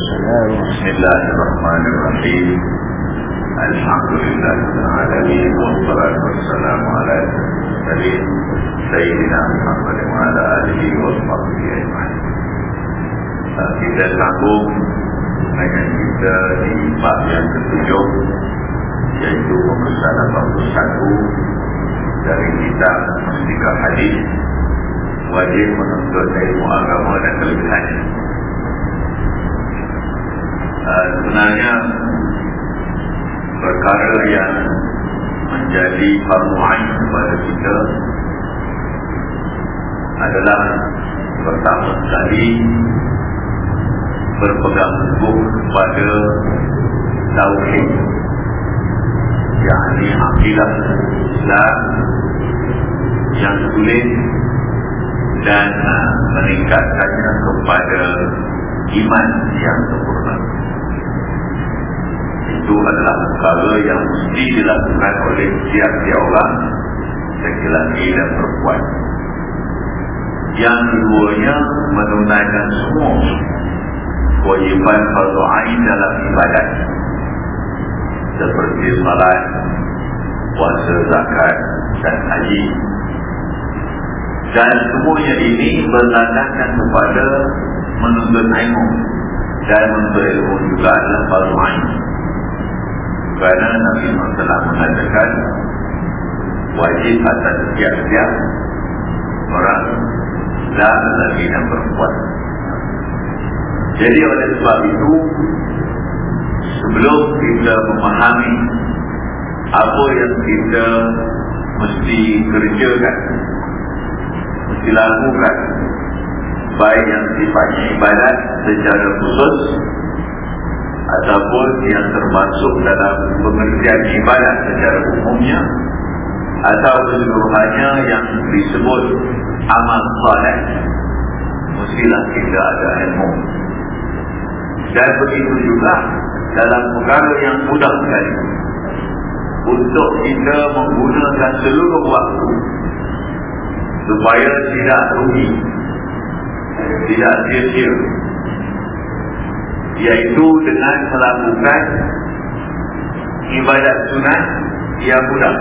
بسم الله الرحمن الرحيم الحمد لله رب العالمين والصلاة والسلام على المرسلين سيدنا محمد وعلى آله وصحبه أجمعين kita sambung dengan kita di bab yang ketujuh yaitu pemeriksaan 81 dari kitab Mustika Hadis wajib menuntut ilmu agama dan kelebihannya uh, sebenarnya perkara yang menjadi fardu ain kepada kita adalah pertama sekali berpegang teguh kepada tauhid yakni akidah Islam yang sulit dan uh, meningkatkannya kepada iman yang sempurna itu adalah perkara yang mesti dilakukan oleh setiap orang laki-laki dan perempuan yang keduanya menunaikan semua kewajiban fardu ain dalam ibadat seperti salat, puasa, zakat dan haji. Dan semuanya ini berlandaskan kepada menuntut ilmu dan menuntut ilmu juga adalah fardu ain. Kerana Nabi Muhammad telah mengatakan wajib atas setiap-setiap orang dan perempuan. Jadi oleh sebab itu sebelum kita memahami apa yang kita mesti kerjakan, mesti lakukan baik yang sifatnya ibadat secara khusus ataupun yang termasuk dalam pengertian ibadat secara umumnya atau keseluruhannya yang disebut amal saleh mestilah kita ada ilmu. Dan begitu juga dalam perkara yang mudah sekali. Untuk kita menggunakan seluruh waktu supaya tidak rugi tidak sia-sia iaitu dengan melakukan ibadat sunat yang mudah.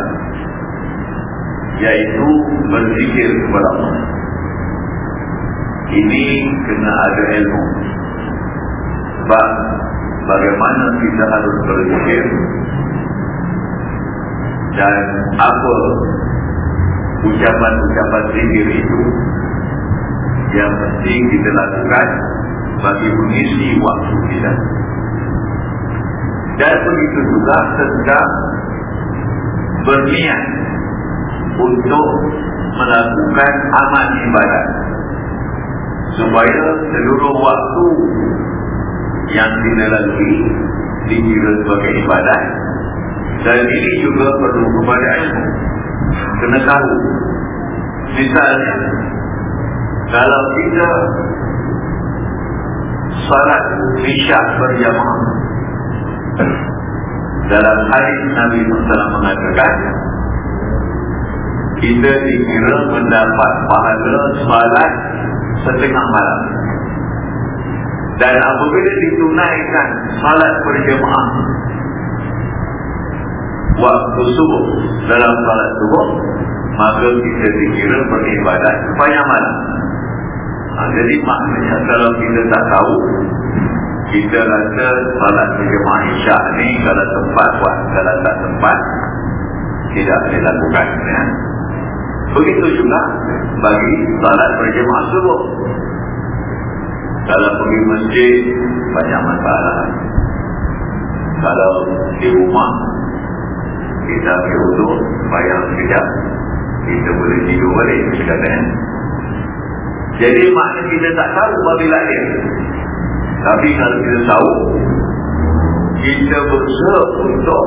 Iaitu berzikir kepada Allah. Ini kena ada ilmu. Sebab bagaimana kita harus berzikir dan apa ucapan-ucapan zikir itu yang mesti kita lakukan bagi mengisi waktu kita. Dan begitu juga sedang berniat untuk melakukan amal ibadat. Supaya seluruh waktu yang kita lalui dikira sebagai ibadat dan ini juga perlu kepada ilmu. Kena tahu. Misalnya kalau kita salat isyak berjamaah. Dalam hadis Nabi Muhammad mengatakan kita dikira mendapat pahala salat setengah malam. Dan apabila ditunaikan salat berjemaah waktu subuh dalam salat subuh maka kita dikira beribadat sepanjang malam ha, jadi maknanya kalau kita tak tahu kita rasa salat berjemaah isyak ni kalau tempat buat kalau tak tempat tidak boleh lakukan ya. begitu juga bagi salat berjemaah subuh. Kalau pergi masjid banyak masalah. Kalau di rumah kita pergi uduk bayar sekejap. Kita boleh tidur balik katanya jadi makna kita tak tahu apabila dia tapi kalau kita tahu kita berusaha untuk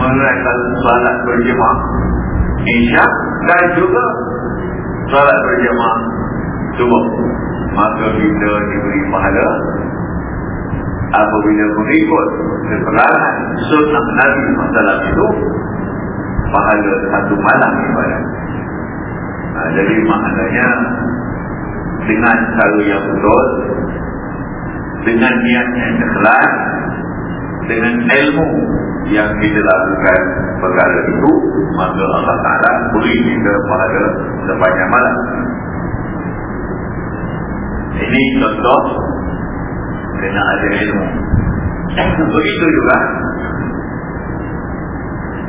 menunaikan salat berjemaah. Insya dan juga salat berjemaah. Subuh maka kita diberi pahala apabila mengikut keterangan sunnah Nabi masalah itu pahala satu malam ibadah ha, jadi maknanya dengan cara yang betul dengan niat yang ikhlas dengan ilmu yang kita lakukan perkara itu maka Allah Ta'ala beri kita pada sepanjang malam. Ini contoh kena ada ilmu. Begitu juga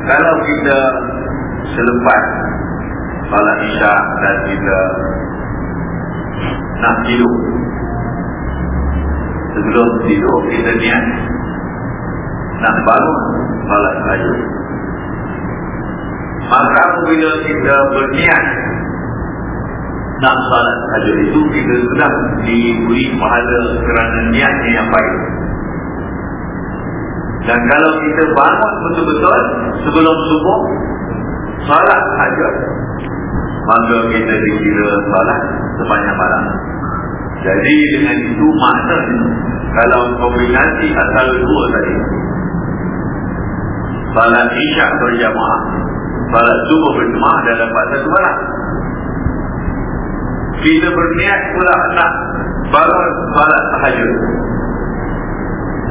kalau kita selepas salat isyak dan kita nak tidur. Sebelum tidur kita niat nak bangun salat tahajud maka bila kita berniat nak salat tahajud itu kita sudah diberi pahala kerana niatnya yang baik. Dan kalau kita bangun betul-betul sebelum subuh salat tahajud maka kita dikira salat sepanjang malam. Jadi dengan itu maknanya kalau kombinasi asal dua tadi salat isyak berjamaah salat subuh berjamaah dan dapat satu malam. Kita berniat pula nak bangun salat tahajud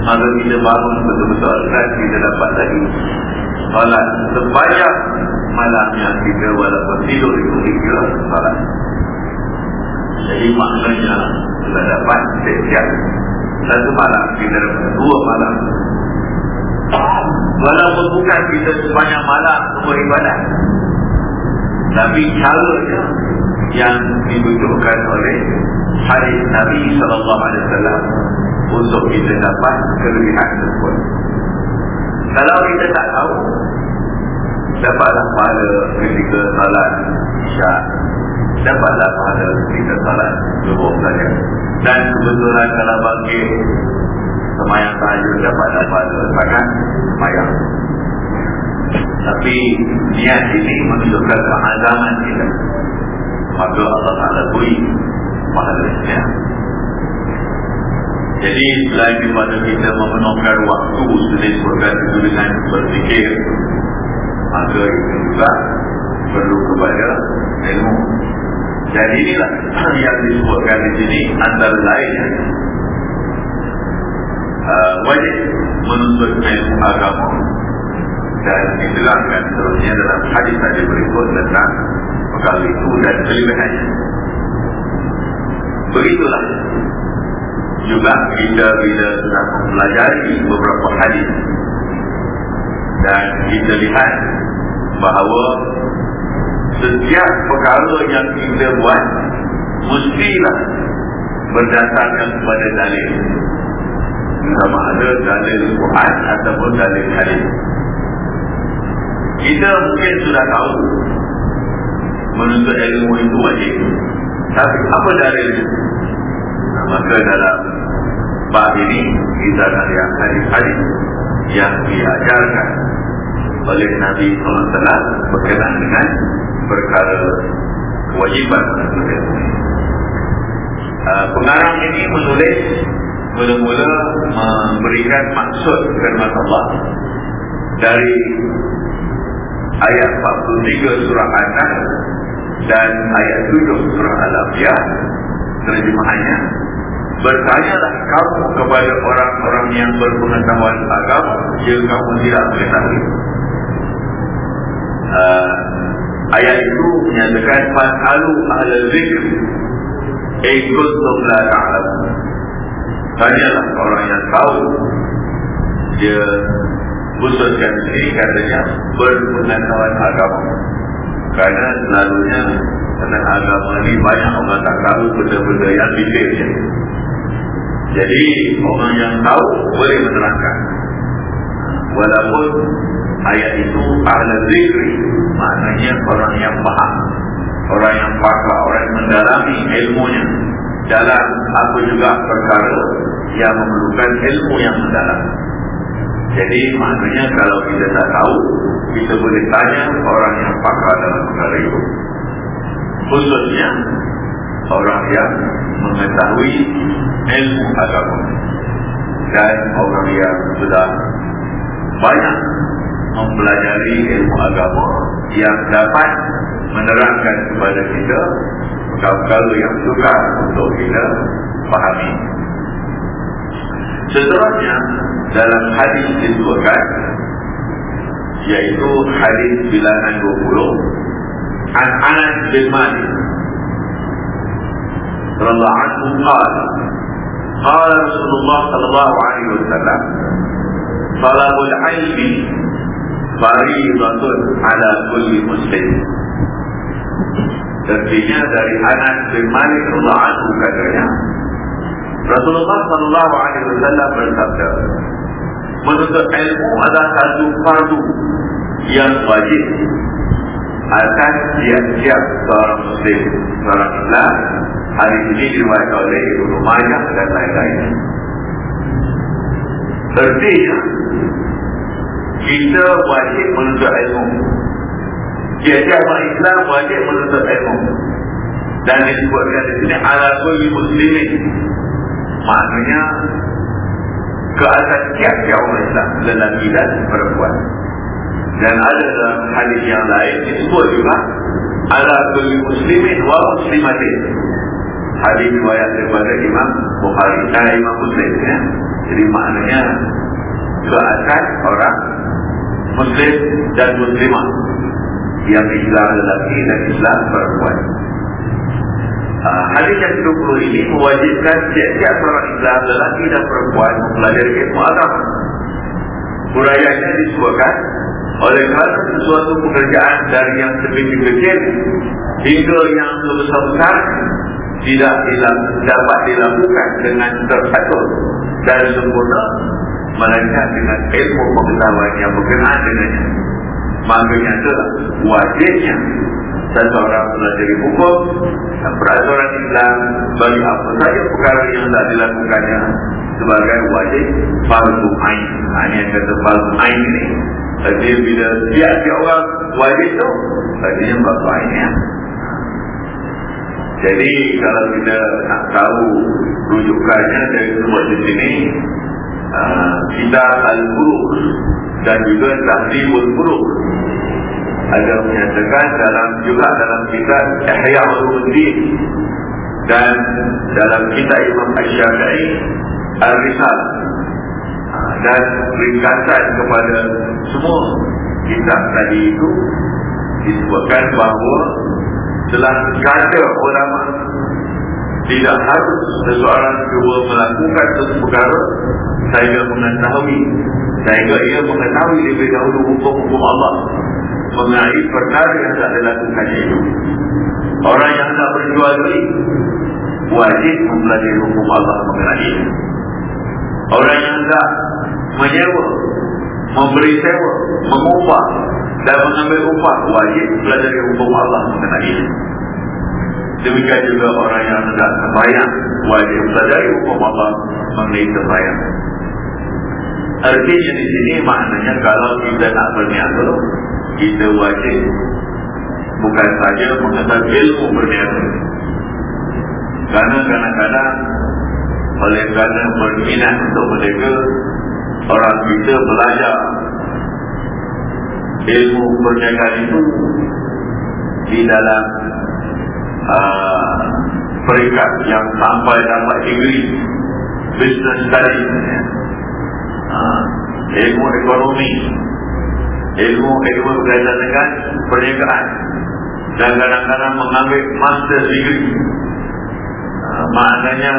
maka kita bangun betul-betul dan kita dapat lagi. Salat sepanjang malamnya kita walaupun tidur itu kita salat jadi maknanya kita dapat setiap satu malam kita dapat dua malam. Walaupun bukan kita sepanjang malam semua ibadat. Tapi caranya yang dibutuhkan oleh hadis Nabi wasallam untuk kita dapat kelebihan tersebut. Kalau kita tak tahu dapatlah pada ketika salat isyak. Dapatlah pada ketika salat subuh saja. Dan kebetulan kalau bagi semayang tahajud dapatlah pada sepakat semayang. Tapi niat ini menunjukkan keazaman kita. Maka Allah Ta'ala beri pahalanya jadi selain daripada kita memenungkan waktu sedisebutkan itu dengan berfikir maka itu juga perlu kepada ilmu dan inilah yang disebutkan di sini antara lain uh, wajib menuntut ilmu agama dan diterangkan seterusnya dalam hadis tadi berikut tentang perkara itu dan kelebihannya. Begitulah juga kita bila sudah mempelajari beberapa hadis. Dan kita lihat bahawa setiap perkara yang kita buat mestilah berdasarkan kepada dalil. Sama ada dalil Quran ataupun dalil hadis. Kita mungkin sudah tahu menuntut ilmu itu wajib. Tapi apa dalil nah, maka dalam bab ini kita lihat hadis-hadis yang diajarkan oleh Nabi SAW berkenaan dengan perkara kewajiban uh, pengarang ini menulis mula-mula memberikan maksud firman Allah dari ayat 43 surah An-Nahl dan ayat 7 surah Al-Anbiya terjemahannya bertanyalah kamu kepada orang-orang yang berpengetahuan agama. Jika kamu tidak mengetahui. Uh, ayat itu menyatakan fasalu ahla zikr ikut la ta'lam tanyalah orang yang tahu. Dia khususkan ini katanya berpengetahuan agama. Kerana selalunya tentang agama ini banyak orang tak tahu benda-benda yang detailnya jadi orang yang tahu boleh menerangkan. Walaupun ayat itu ahli zikri maknanya orang yang faham. Orang yang pakar orang yang mendalami ilmunya. Dalam apa juga perkara yang memerlukan ilmu yang mendalam. Jadi maknanya kalau kita tak tahu kita boleh tanya orang yang pakar dalam perkara itu. Khususnya orang yang mengetahui ilmu agama. Dan orang yang sudah banyak mempelajari ilmu agama yang dapat menerangkan kepada kita perkara yang suka untuk kita fahami. Seterusnya dalam hadis disebutkan yaitu hadis bilangan 20 An Anas bin Malik radhiyallahu anhu qala qala Rasulullah sallallahu alaihi wasallam talabul ilmi fariidatun ala kulli muslim. Artinya dari Anas bin Malik anhu katanya Rasulullah sallallahu alaihi wasallam bersabda Menuntut ilmu adalah satu fardu yang wajib akan tiap-tiap seorang muslim seorang Islam hari ini diriwayatkan oleh Ibnu Majah dan lain-lain. Artinya kita wajib menuntut ilmu. Tiap-tiap orang Islam wajib menuntut ilmu. Dan disebutkan di sini ala kulli muslimin. Maknanya ke atas tiap-tiap orang Islam lelaki dan perempuan. Dan ada dalam hadis yang lain disebut juga ala kulli muslimin wa muslimatin. Hadis riwayat daripada Imam Bukhari dan Imam Muslim ya. Jadi maknanya ke atas orang muslim dan muslimah yang Islam lelaki dan Islam perempuan. Uh, hadis yang ke-20 ini mewajibkan setiap seorang Islam lelaki dan perempuan mempelajari ilmu agama. Urayanya disebutkan oleh kerana sesuatu pekerjaan dari yang sedikit kecil hingga yang sebesar-besar tidak dapat dilakukan dengan terpatul dan sempurna melainkan dengan ilmu pengetahuan yang berkenaan dengannya. Makanya itulah wajibnya seseorang belajar hukum dan peraturan Islam bagi apa saja perkara yang tidak dilakukannya sebagai wajib fardu ain. Yang kata fardu ain ini. Jadi bila tiap-tiap orang wajib tu, artinya fardu ain ya. Jadi kalau kita nak tahu rujukannya dari semua di sini uh, kita al-buruk dan juga tahdibul buruk. Ada menyatakan dalam juga dalam kitab Ihya Ulumuddin dan dalam kitab Imam Asy-Syafi'i Al-Risal. Dan ringkasan kepada semua kitab tadi itu disebutkan bahawa telah kata ulama tidak harus seseorang cuba melakukan sesuatu perkara sehingga mengetahui sehingga ia mengetahui lebih dahulu hukum-hukum Allah mengenai perkara yang tak dilakukan itu. Orang yang tak berjual beli wajib mempelajari hukum Allah mengenai orang yang tak menyewa memberi sewa mengubah dan mengambil upah wajib belajar hukum Allah mengenai itu. Demikian juga orang yang tidak sembahyang wajib belajar hukum Allah mengenai sembahyang. Artinya di sini maknanya kalau kita nak berniaga, kita wajib bukan saja mengetahui ilmu berniaga. Karena kadang-kadang oleh kerana berminat untuk berniaga, orang kita belajar ilmu perniagaan itu di dalam uh, peringkat yang sampai dapat degree business study uh, ilmu ekonomi ilmu ilmu berkaitan dengan perniagaan dan kadang-kadang mengambil master degree. Uh, maknanya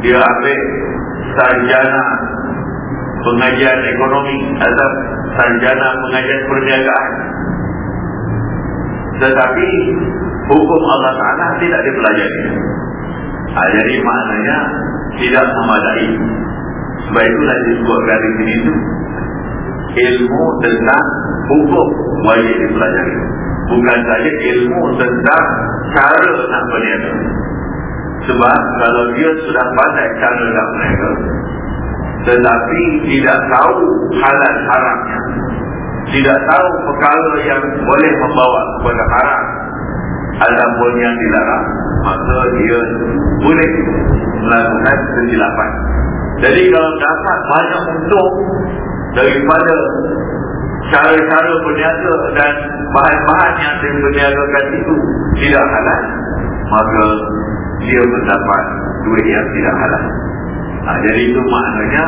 dia ambil sarjana pengajian ekonomi atau sarjana pengajian perniagaan. Tetapi hukum Allah Taala tidak dipelajari. Ha, jadi maknanya tidak memadai. Sebab itulah disebutkan di sini itu ilmu tentang hukum wajib dipelajari. Bukan saja ilmu tentang cara nak berniaga. Sebab kalau dia sudah pandai cara nak berniaga, tetapi tidak tahu halal haramnya. Tidak tahu perkara yang boleh membawa kepada haram. Ataupun yang dilarang. Maka dia boleh melakukan kesilapan jadi kalau dapat banyak untung daripada cara-cara berniaga dan bahan-bahan yang diperniagakan itu tidak halal maka dia mendapat duit yang tidak halal ha, Jadi itu maknanya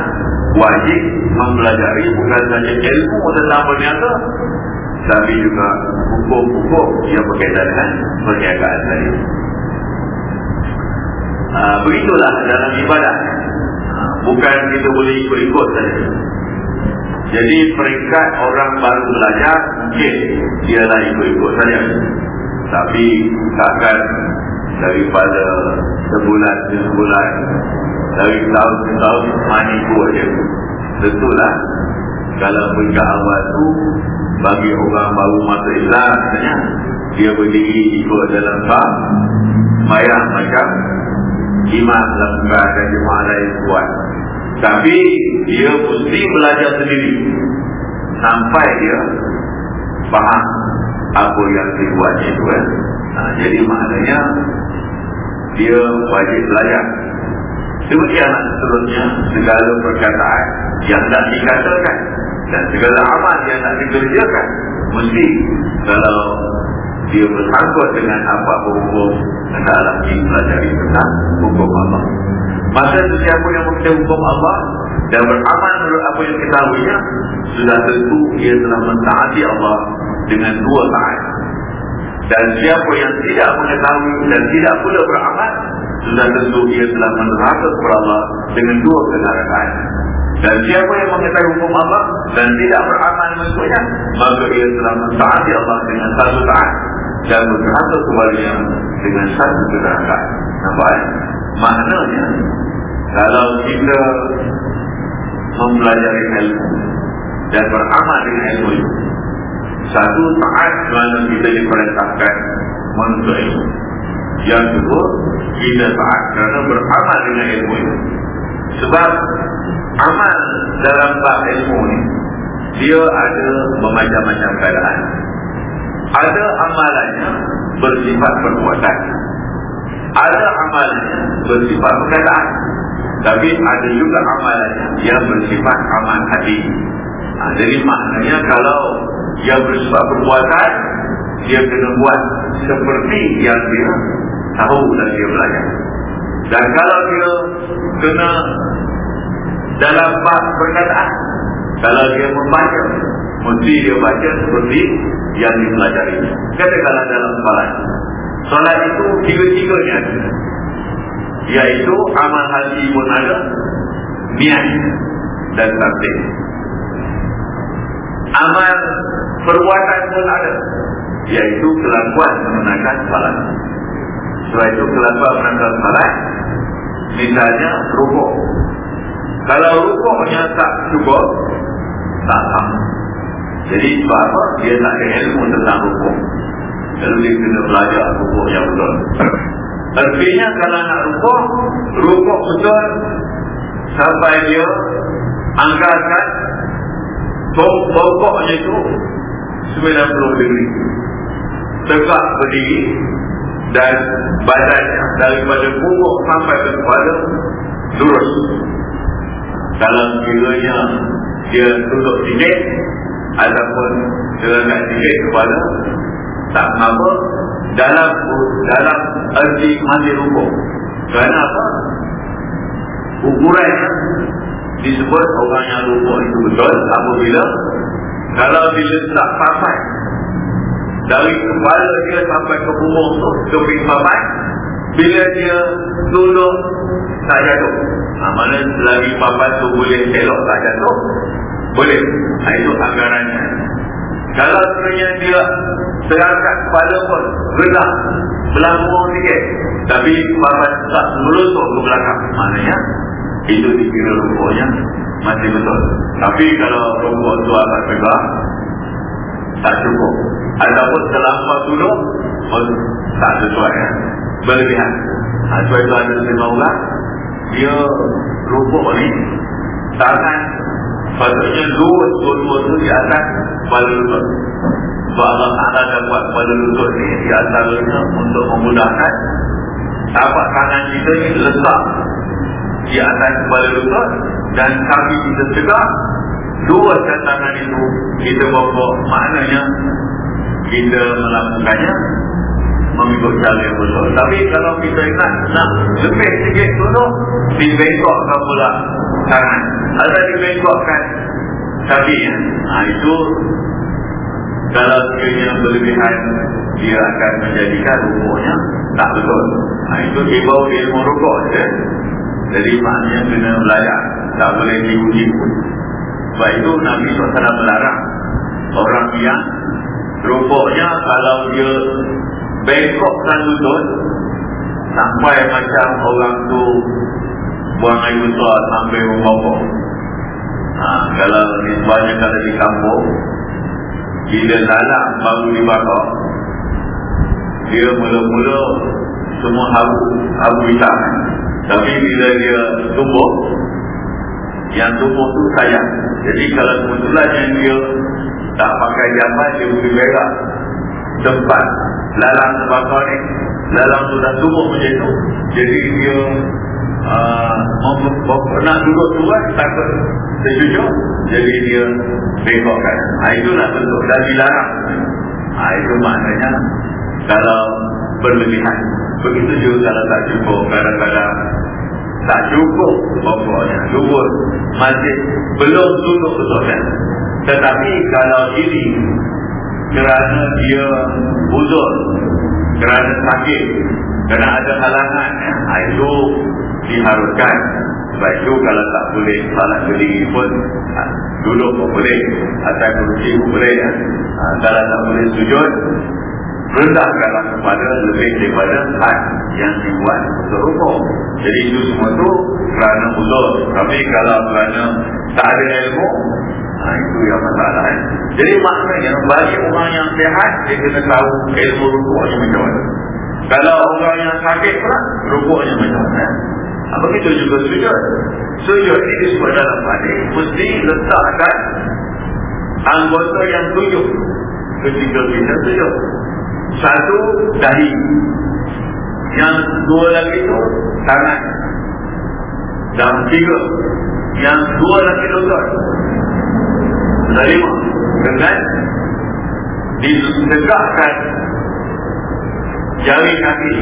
Wajib mempelajari Bukan saja ilmu tentang perniaga Tapi juga Hukum-hukum yang berkaitan dengan Perniagaan tadi. Ha, Begitulah dalam ibadah. Ha, Bukan kita boleh ikut-ikut saja jadi peringkat orang baru belajar Mungkin ialah ikut-ikut saja. Tapi takkan Daripada sebulan ke sebulan Dari tahun ke tahun Maniku saja Tentulah Kalau peringkat awal tu Bagi orang baru masuk Islam Misalnya Dia berdiri ikut dalam bab Mayang macam Imam lakukan dan jemaah lain buat. Tapi dia mesti belajar sendiri. Sampai dia Faham Apa yang dibuatnya itu kan ha, Jadi maknanya Dia wajib belajar Demikian seterusnya Segala perkataan Yang tak dikatakan Dan segala amal yang tak dikerjakan. Mesti Kalau dia bersangkut dengan apa-apa hukum Hendaklah dipelajari tentang hukum Allah. Maka sesiapa yang mengerti hukum Allah Dan beramal menurut apa yang kita tahunya Sudah tentu ia telah mentaati Allah Dengan dua taat. Dan siapa yang tidak mengetahui Dan tidak pula beramal Sudah tentu ia telah meneraka kepada Allah Dengan dua kenarakan dan siapa yang mengetahui hukum Allah Dan tidak beramal mengikutnya Maka ia telah mentaati Allah dengan satu taat Dan meneraka kepadanya Dengan satu kenarakan Nampak eh? Maknanya Kalau kita Mempelajari ilmu Dan beramal dengan ilmu itu Satu taat Kerana kita diperintahkan Menuntut ilmu Yang kedua Kita taat kerana beramal dengan ilmu itu Sebab Amal dalam bab ilmu ini Dia ada Memacam-macam keadaan. Ada amalannya Bersifat perbuatan. Ada amalannya bersifat perkataan. Tapi ada juga amalannya yang bersifat amal hati. Ha, jadi maknanya kalau yang bersifat perbuatan dia kena buat seperti yang dia tahu dan dia belajar. Dan kalau dia kena dalam bab perkataan kalau dia membaca mesti dia baca seperti yang dipelajari katakanlah dalam salat Salat itu tiga-tiganya Iaitu amal hati pun ada Niat dan takdir. Amal perbuatan pun ada Iaitu kelakuan menangkan salat. Sebab itu kelakuan menangkan salat Misalnya rukuk. Kalau rukuknya tak cukup Tak sama Jadi sebab apa? Dia tak ada ilmu tentang rukuk. Lalu dia kena belajar rukuk yang betul. Artinya kalau nak rukuk Rukuk betul Sampai dia Anggarkan Pokoknya itu 90 degree Tegak berdiri Dan badannya Daripada punggung sampai ke kepala Lurus. Dalam kiranya Dia duduk sini Ataupun Dengan sini kepala tak kenapa dalam dalam erti mandi rukuk. Kerana apa? Ukuran disebut orang yang rukuk itu betul apabila kalau bila tak sampai dari kepala dia sampai ke punggung tu ke papan. Bila dia tunduk tak jatuh. Ha, mana selagi papan tu boleh elok tak jatuh. Boleh. Ha, itu anggarannya. Kalau sebenarnya dia terangkat kepala pun rendah. Belangkung sikit. Tapi papan tak melusuk ke belakang. Maknanya itu dikira rukuknya masih betul. Tapi kalau rukuk tu akan tegak Tak cukup. Ataupun dulu pun Tak sesuai. Berlebihan. Ha, Sebab itu ada lima orang Dia rukuk ni Tangan Patutnya dua Dua-dua tu di atas Kepala lutut. Sebab Allah Ta'ala dah buat kepala lutut ni Di antaranya untuk memudahkan. Tapak tangan kita ni letak Di atas kepala lutut Dan kaki kita tegak Dua tangan itu Kita bawa maknanya Kita melakukannya mengikut cara yang betul. Tapi kalau kita ingat nak lebih sikit tunduk, dibengkokkan pula tangan. Atau dibengkokkan kaki. Ha, itu kalau sekiranya berlebihan dia akan menjadikan rukuknya tak betul. Ha, itu bawa ilmu rukuk saja. Jadi maknanya kena belajar. Tak boleh diuji-uji. Sebab itu Nabi SAW melarang orang yang rupuknya kalau dia bengkokkan lutut sampai macam orang tu buang air besar sampai membopok. Ha, kalau nisbahnya kalau di kampung bila lalang baru dibakar dia mula-mula semua habu habu hitam tapi bila dia tumbuh yang tumbuh tu sayang jadi kalau kebetulan yang dia tak pakai jaman dia boleh berak tempat lalang terbakar ni lalang tu dah tumbuh macam tu. Jadi dia uh, nak duduk tuan takut sejujuk jadi dia bengkokkan ha, itulah bentuk dan dilarang ha, itu maknanya kalau berlebihan. Begitu juga kalau tak cukup kadang-kadang tak cukup. Pokoknya lubur masih belum duduk betul kan tetapi kalau ini kerana dia uzur kerana sakit kerana ada halangan ha, itu diharuskan. Sebab itu kalau tak boleh salat berdiri pun ha, duduk pun boleh atas kursi pun boleh ha, kalau tak boleh sujud rendahkanlah kepada lebih daripada had yang dibuat untuk rukuk jadi itu semua tu kerana uzur. Tapi kalau kerana tak ada ilmu ha, itu yang masalah eh. jadi maknanya bagi orang yang sehat dia kena tahu ilmu rukuknya macam mana. Kalau orang yang sakit pula rukuknya macam mana ha, begitu juga sujud. Sujud ini disebut dalam hadis mesti letakkan anggota yang tujuh. Ketika kita sujud satu dahi. Yang dua lagi itu tangan. Dan tiga yang dua lagi lutut lima dengan ditegakkan jari kaki.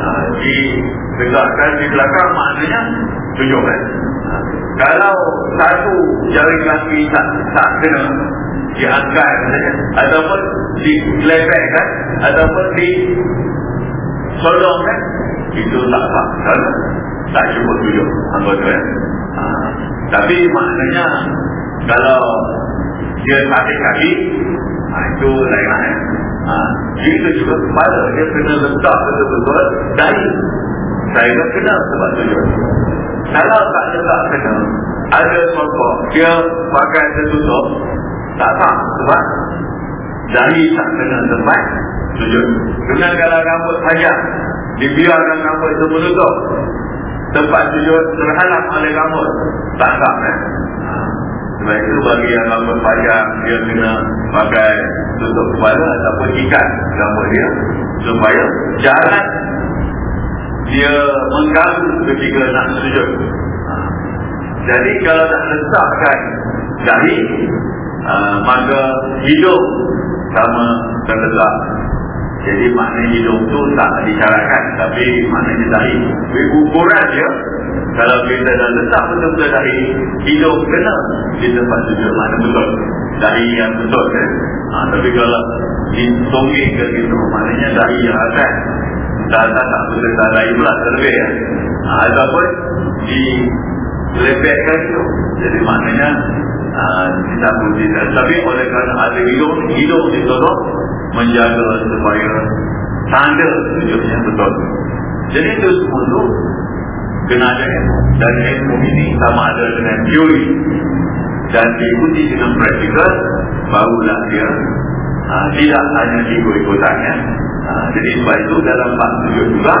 Ha, ditegakkan di belakang maknanya tunjukkan. Ha, kalau satu jari kaki tak, tak kena diangkat ataupun dilepekkan ataupun di solongkan itu tak kan? Tak cukup tujuh anggota ya. ha. tapi maknanya kalau dia sakit kaki ha, itu lain lain ha. itu juga kepala dia kena letak betul-betul dari saya kena sebab tujuh kalau tak letak kena. Ada sokok dia pakai tertutup tak sah sebab dari tak kena tempat sujud kemudian kalau rambut panjang dibiarkan rambut itu menutup. Tempat sujud terhalang oleh rambut. Tak sah kan sebab itu bagi yang rambut panjang dia kena pakai tutup kepala ataupun ikat rambut dia supaya jangan dia mengganggu ketika nak sujud. Jadi kalau nak letakkan dahi uh, maka hidup sama terletak jadi maknanya hidung tu tak disyaratkan tapi maknanya dahi ukuran dia kalau kita dah letak betul-betul dahi hidung kena di tempat sujud mana betul. Dahi yang betul kan? Ha, tapi kalau ditonggih ke situ maknanya dahi yang akan tak tak tak betul tak dahi pula terlebih ya. ha, ataupun di lepekkan itu jadi maknanya tidak berbeza tapi oleh kerana ada hidup hidup ditolong menjaga supaya tanda sujudnya betul. Jadi itu semua kena ada. Dan ilmu ini sama ada dengan teori. Dan diikuti dengan praktikal barulah dia ha, tidak hanya ikut-ikutannya ha, jadi sebab itu dalam bab sujud juga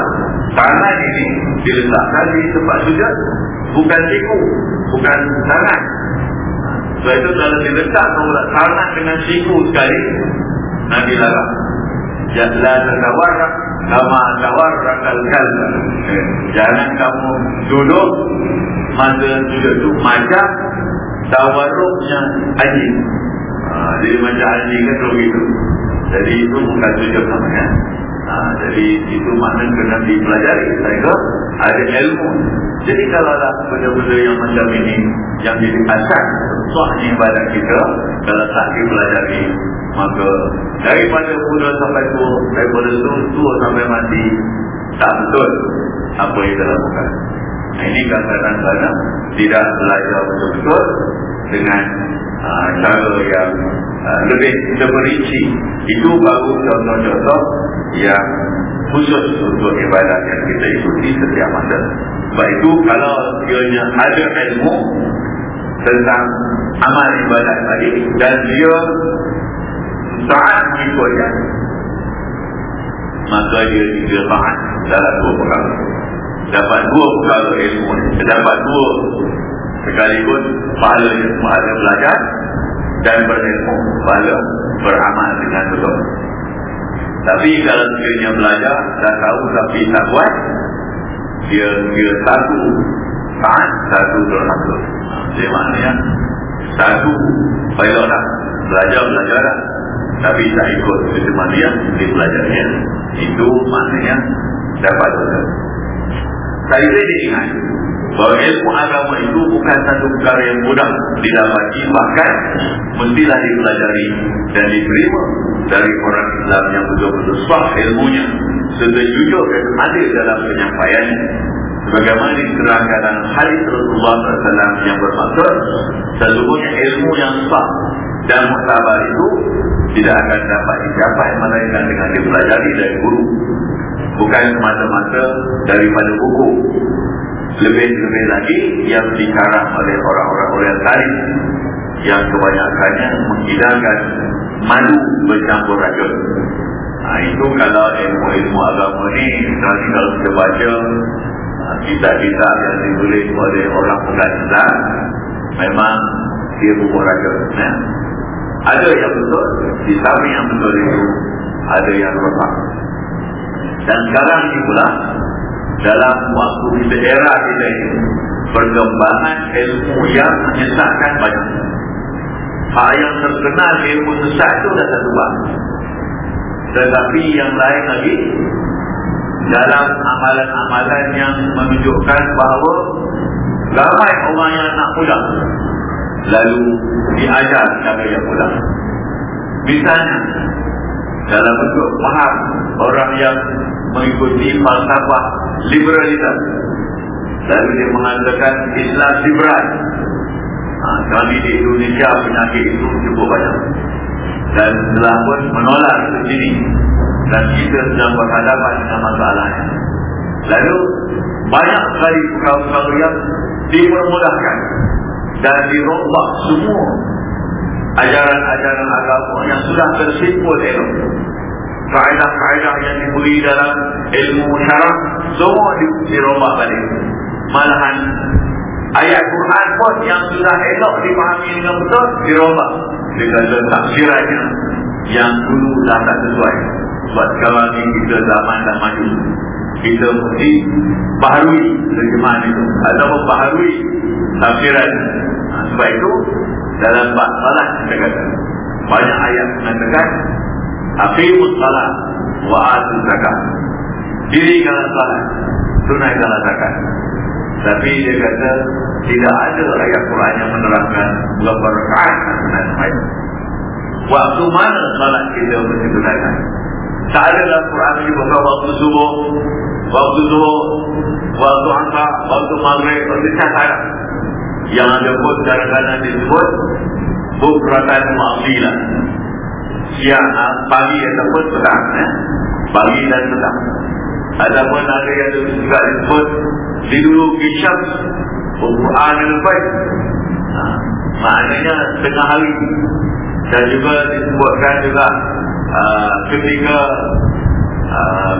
tangan ini diletakkan di tempat sujud bukan siku bukan tangan sebab itu kalau diletak pula tanah dengan siku sekali Nabi larang. Janganlah terkawarak Kama kawarak al-kal eh, Jangan kamu duduk Masa duduk itu Macam Tawaruknya anjing ha, Jadi macam anjing kan begitu Jadi itu bukan sujud namanya ha, jadi itu makna kena dipelajari sehingga ada ilmu. Jadi kalau ada benda-benda yang macam ini yang asal suahnya ibadat kita kalau tak dipelajari maka daripada muda sampai tua daripada tua sampai mati tak betul apa yang kita lakukan nah, ini kadang-kadang tidak belajar betul-betul dengan uh, cara yang uh, lebih terperinci itu baru contoh-contoh yang khusus untuk ibadat yang kita ikuti setiap masa. Sebab itu kalau dia ada ilmu tentang amal ibadat tadi dan dia taat mengikutnya maka dia juga taat dalam dua perkara. Dapat dua perkara ilmu dapat dua sekalipun pahala pahala belajar dan berilmu pahala beramal dengan betul tapi kalau sekiranya belajar dah tahu tapi tak buat dia dia satu taat satu berlaku jadi maknanya satu pilot lah belajar belajar lah. Tapi tak ikut maknanya di belajarnya. Itu maknanya dapat. Saya ini ingat bahawa ilmu agama itu bukan satu perkara yang mudah didapati bahkan mestilah dipelajari dan diterima dari orang Islam yang betul-betul sah ilmunya serta dan adil dalam penyampaiannya. Sebagaimana diterangkan dalam hadis Rasulullah SAW yang bermaksud sesungguhnya ilmu yang sah dan muktabar itu tidak akan dapat dicapai melainkan dengan dipelajari dari guru bukan semata-mata daripada buku lebih-lebih lagi yang dikarang oleh orang-orang orientalis yang kebanyakannya menghilangkan malu bercampur racun ha, itu kalau ilmu-ilmu agama ni nanti kalau kita baca kitab-kitab yang ditulis oleh orang bukan Islam memang dia bubur racun ya? ada yang betul di samping yang betul itu ada yang rosak dan sekarang ini pula dalam waktu kita era kita ini perkembangan ilmu yang menyesatkan banyak. Hal yang terkenal ilmu sesat itu dah satu bang tetapi yang lain lagi dalam amalan-amalan yang menunjukkan bahawa ramai orang yang nak pulang lalu diajar cara yang pulang. Misalnya dalam bentuk faham orang yang mengikuti falsafah liberalism lalu dia mengatakan Islam liberal. Ha, kami di Indonesia penyakit itu cukup banyak. Dan telah pun menolak itu sini. Dan kita sedang berhadapan dengan masalahnya. Lalu banyak sekali perkara-perkara yang dipermudahkan dan dirombak semua ajaran-ajaran agama yang sudah tersimpul elok. Kaedah-kaedah yang diberi dalam ilmu syarah semua dirombak balik. Malahan ayat Quran pun yang sudah elok dipahami dengan betul dirombak dengan taksirannya yang dulu dah tak sesuai. Sebab sekarang ni kita zaman dah maju. Kita mesti baharui terjemahan itu. Ataupun baharui tafsiran. Ha, sebab itu dalam bab salat kita kata banyak ayat mengatakan aqimus salat wa atu zakat. Dirikanlah salat tunaikanlah zakat. Tapi dia kata tidak ada ayat Quran yang menerangkan berapa rakaat dan sembahyang. Waktu mana salat kita mesti tunaikan? Tak ada dalam Quran ini waktu subuh waktu zuhur waktu asar waktu maghrib waktu isya yang ada pun kadang-kadang disebut bukratan mu'afilah siang pagi ataupun petang eh? pagi dan petang ada pun ada yang juga disebut di dulu kisyaf Al-Quran al-Fayt ha, maknanya tengah hari. Dan juga disebutkan juga uh, ketika uh,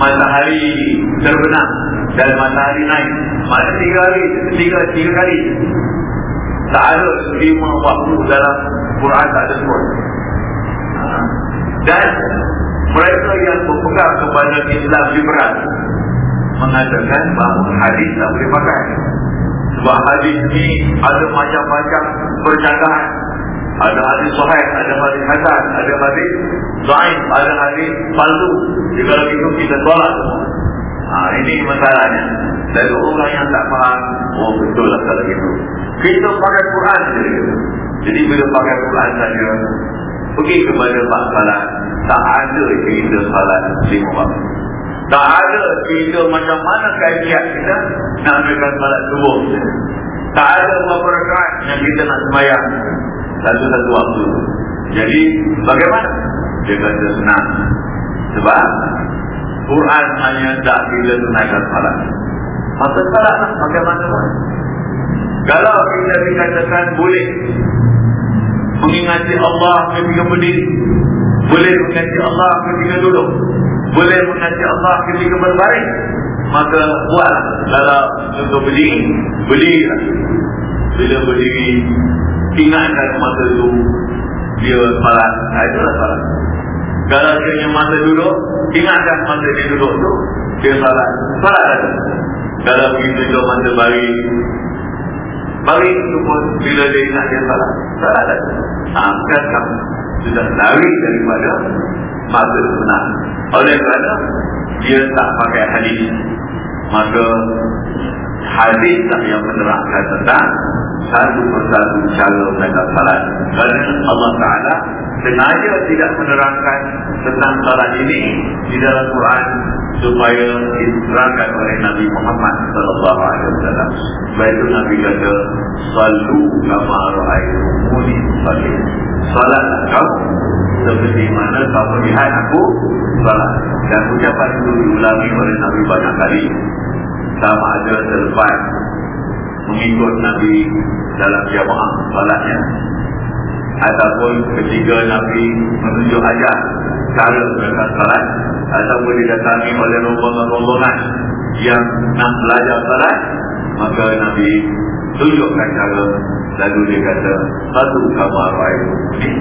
matahari terbenam dan matahari naik. Mana tiga hari tiga tiga kali. Tak ada lima waktu dalam Quran tak ada sebut ha. dan mereka yang berpegang kepada Islam liberal mengatakan bahawa hadis tak boleh pakai. Sebab hadis ni ada macam-macam percakapan Ada hadis sahih, ada hadis hasan, ada hadis dhaif, ada hadis palsu. Kalau itu kita tolak semua. Ha, ini masalahnya. Dari orang yang tak faham, oh betul lah kalau itu. Kita pakai Quran saja. Jadi bila pakai Quran saja, pergi kepada Pak Salat, tak ada cerita salat lima waktu. Tak ada cerita macam mana kajian kita nak ambilkan salat subuh. Tak ada beberapa yang kita nak semayang satu-satu waktu. Jadi bagaimana? Dia kata senang. Sebab Quran hanya tak bila tunaikan salat. Masa salat lah bagaimana? Kalau kita dikatakan boleh mengingati Allah ketika berdiri, boleh mengingati Allah ketika duduk, boleh mengingati Allah ketika berbaring, maka buatlah. Kalau untuk berdiri, berdirilah. Bila berdiri, ingatkan masa itu dia salat. Nah, itulah salat. Kalau dia masa duduk, ingatkan masa dia duduk tu, dia salat. Salat ada. Kalau begitu dia masa baring, baring itu pun bila dia ingat dia salat. Salat ada. Nah, kan kamu sudah lari daripada masa sunat. Oleh kerana dia tak pakai hadis. Maka hadis lah yang menerangkan tentang satu persatu cara mereka salat. Kerana Allah Ta'ala sengaja tidak menerangkan tentang salat ini di dalam Quran supaya diterangkan oleh Nabi Muhammad sallallahu alaihi wasallam. Sebab itu Nabi kata, "Sallu kama ra'aytumuni usalli." Salat kamu seperti mana kamu lihat aku salat. Dan ucapan itu diulangi oleh Nabi banyak kali. Sama ada selepas mengikut Nabi dalam jamaah salatnya. Ataupun ketika Nabi menunjuk ajar cara mereka salat ataupun didatangi oleh rombongan-rombongan yang nak belajar salat maka Nabi tunjukkan cara. Lalu dia kata satu kamar air ini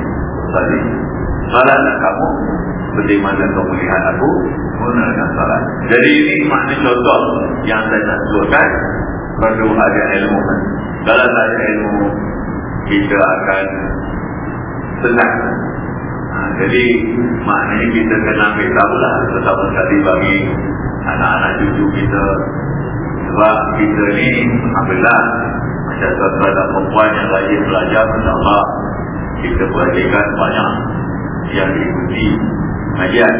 tadi salatlah kamu. Seperti mana kamu lihat aku gunakan salat. Jadi ini makna contoh yang saya nak sebutkan perlu ada ilmu. Kalau tak ada ilmu kita akan senang. Ha, jadi maknanya kita kena ambil tahu lah. Pertama sekali bagi anak-anak cucu kita sebab kita ni Alhamdulillah macam tuan-tuan perempuan yang rajin belajar insyaAllah kita belajarkan banyak yang diikuti kajian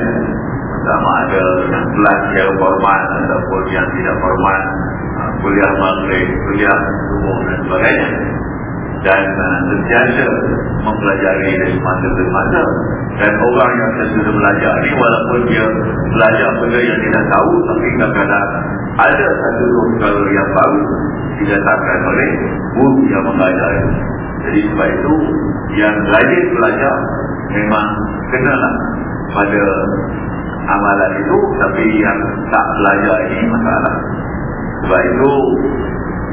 sama ada yang kelas yang formal ataupun yang tidak formal ha, kuliah maghrib, kuliah umum dan sebagainya. Dan uh, sentiasa mempelajari dari masa ke masa. Dan orang yang sudah belajar ni walaupun dia belajar benda yang tidak tahu tapi kadang-kadang ada satu kalau yang baru didatangkan oleh guru yang mengajar. Jadi sebab itu yang rajin belajar memang kenalah pada amalan itu tapi yang tak belajar ini masalah sebab itu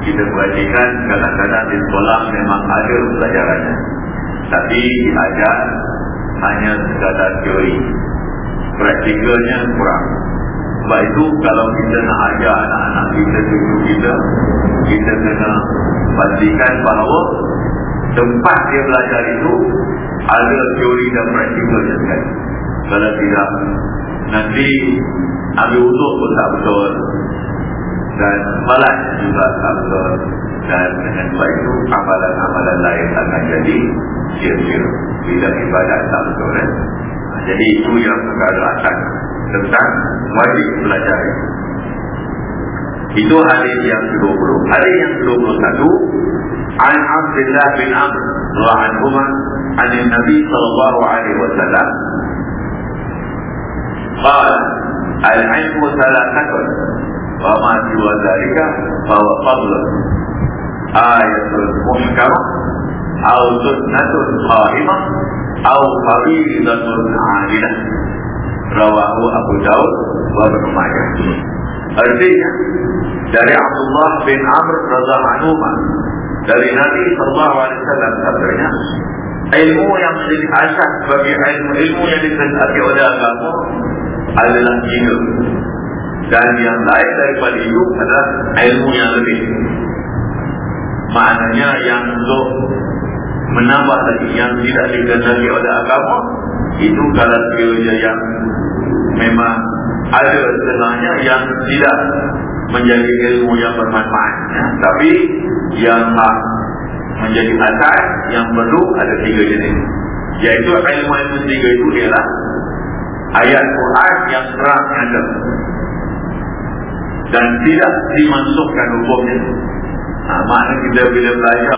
kita perhatikan kadang-kadang di sekolah memang ada pelajarannya. Tapi diajar hanya sekadar teori. Praktikalnya kurang. Sebab itu kalau kita nak ajar anak-anak kita cucu kita kita kena pastikan bahawa tempat dia belajar itu ada teori dan praktikalnya sekali. Kalau tidak nanti ambil untuk pun tak betul dan malas juga sama dan dengan sebab itu amalan-amalan lain akan jadi sia-sia bila ibadat tak betul eh? Ha, jadi itu yang perkara kegagalan tentang wajib belajar. Itu hadis yang ke-20 hadis yang ke-21 Al-Abdillah bin Amr Rahatumah Anil Nabi Sallallahu Alaihi Wasallam. Qala Al-Ilmu Salah Takut وما سوى ذلك فهو فضل آية محكمة أو سنة قائمة أو فريضة عادلة رواه أبو داود وابن ماجه Artinya dari Abdullah bin Amr radhiallahu anhu dari Nabi sallallahu alaihi wasallam katanya ilmu yang menjadi asas bagi ilmu ilmu yang diketahui oleh agama adalah tiga dan yang lain daripada itu adalah ilmu yang lebih. Maknanya yang untuk menambah lagi yang tidak dikendali oleh agama itu kalau teologi yang memang ada setengahnya yang tidak menjadi ilmu yang bermanfaat. Ya. tapi yang menjadi asal yang perlu ada tiga jenis. Iaitu ilmu ilmu tiga itu ialah ayat Quran yang terang ada dan tidak dimasukkan hukumnya. Ha, makna kita bila belajar